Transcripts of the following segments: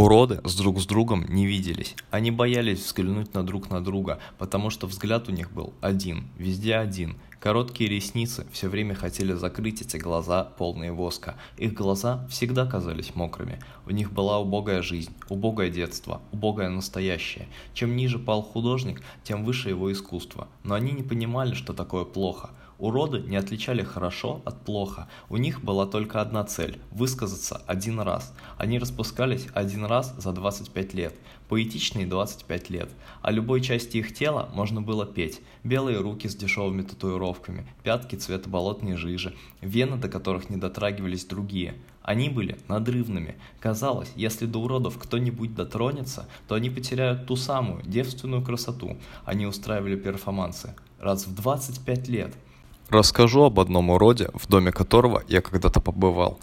Уроды с друг с другом не виделись. Они боялись взглянуть на друг на друга, потому что взгляд у них был один, везде один. Короткие ресницы все время хотели закрыть эти глаза, полные воска. Их глаза всегда казались мокрыми. У них была убогая жизнь, убогое детство, убогое настоящее. Чем ниже пал художник, тем выше его искусство. Но они не понимали, что такое плохо. Уроды не отличали хорошо от плохо. У них была только одна цель – высказаться один раз. Они распускались один раз за 25 лет. Поэтичные 25 лет. О любой части их тела можно было петь. Белые руки с дешевыми татуировками, пятки цвета болотной жижи, вены, до которых не дотрагивались другие. Они были надрывными. Казалось, если до уродов кто-нибудь дотронется, то они потеряют ту самую девственную красоту. Они устраивали перформансы раз в 25 лет – Расскажу об одном уроде, в доме которого я когда-то побывал.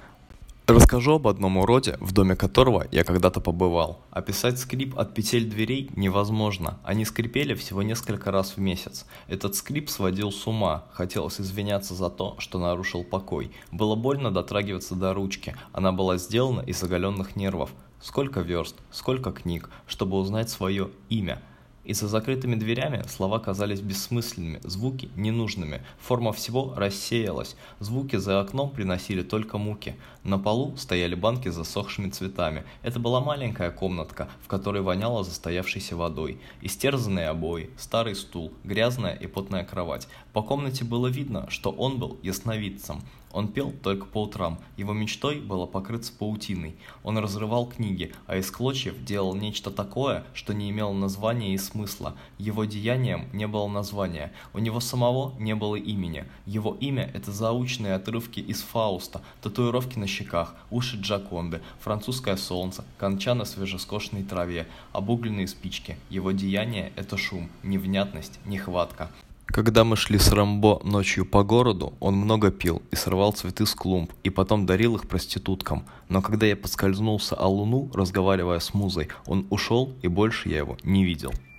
Расскажу об одном уроде, в доме которого я когда-то побывал. Описать скрип от петель дверей невозможно. Они скрипели всего несколько раз в месяц. Этот скрип сводил с ума. Хотелось извиняться за то, что нарушил покой. Было больно дотрагиваться до ручки. Она была сделана из оголенных нервов. Сколько верст, сколько книг, чтобы узнать свое имя – и за закрытыми дверями слова казались бессмысленными, звуки ненужными, форма всего рассеялась, звуки за окном приносили только муки. На полу стояли банки с засохшими цветами. Это была маленькая комнатка, в которой воняло застоявшейся водой. Истерзанные обои, старый стул, грязная и потная кровать. По комнате было видно, что он был ясновидцем. Он пел только по утрам, его мечтой было покрыться паутиной. Он разрывал книги, а из клочьев делал нечто такое, что не имело названия и смысла. Его деянием не было названия, у него самого не было имени. Его имя – это заученные отрывки из Фауста, татуировки на щеках, уши Джаконды, французское солнце, конча на свежескошенной траве, обугленные спички. Его деяние – это шум, невнятность, нехватка. Когда мы шли с Рамбо ночью по городу, он много пил и срывал цветы с клумб, и потом дарил их проституткам. Но когда я поскользнулся о луну, разговаривая с музой, он ушел, и больше я его не видел.